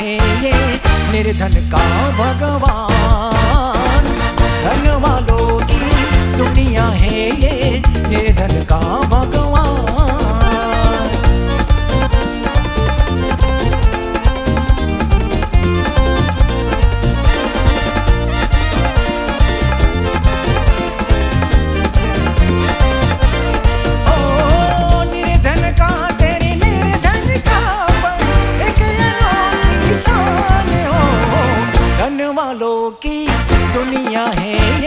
है ये निर्धन का भगवान। धन वालों की दुनिया है ये निर्धन का भगवान। की दुनिया है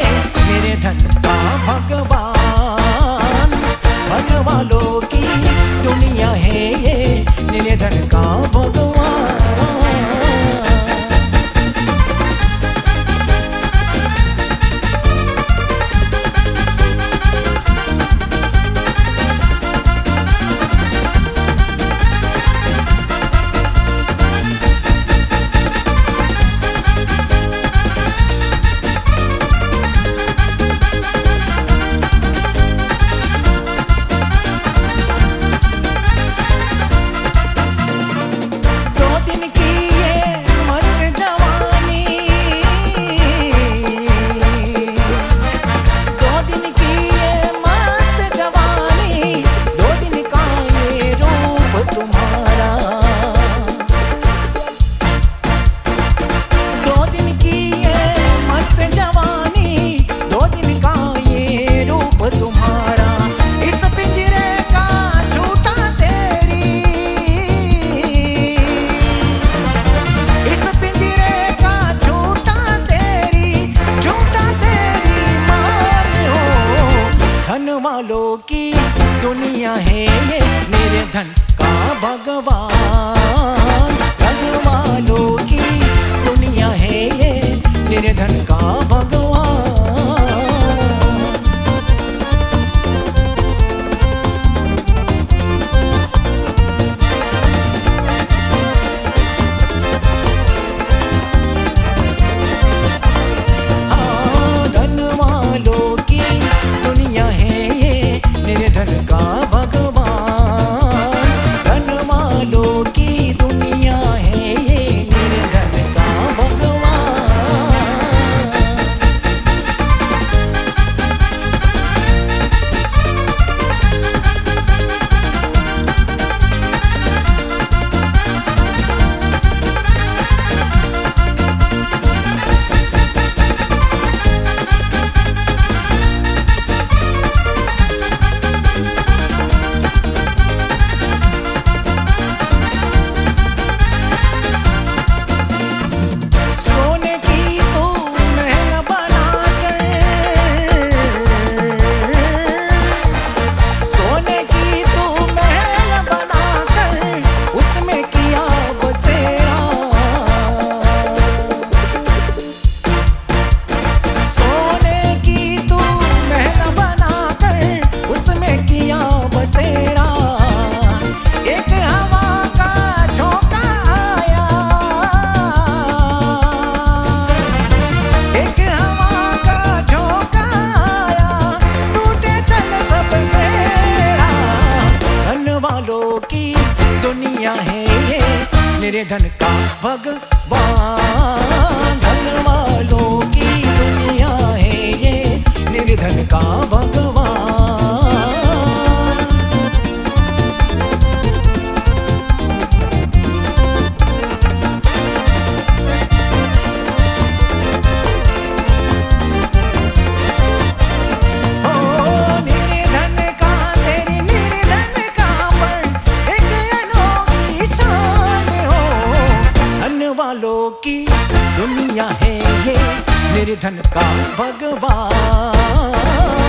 धन का भगवान दुनिया है मेरे धन का भगवान। दुनिया है ये निर्धन का भगवान।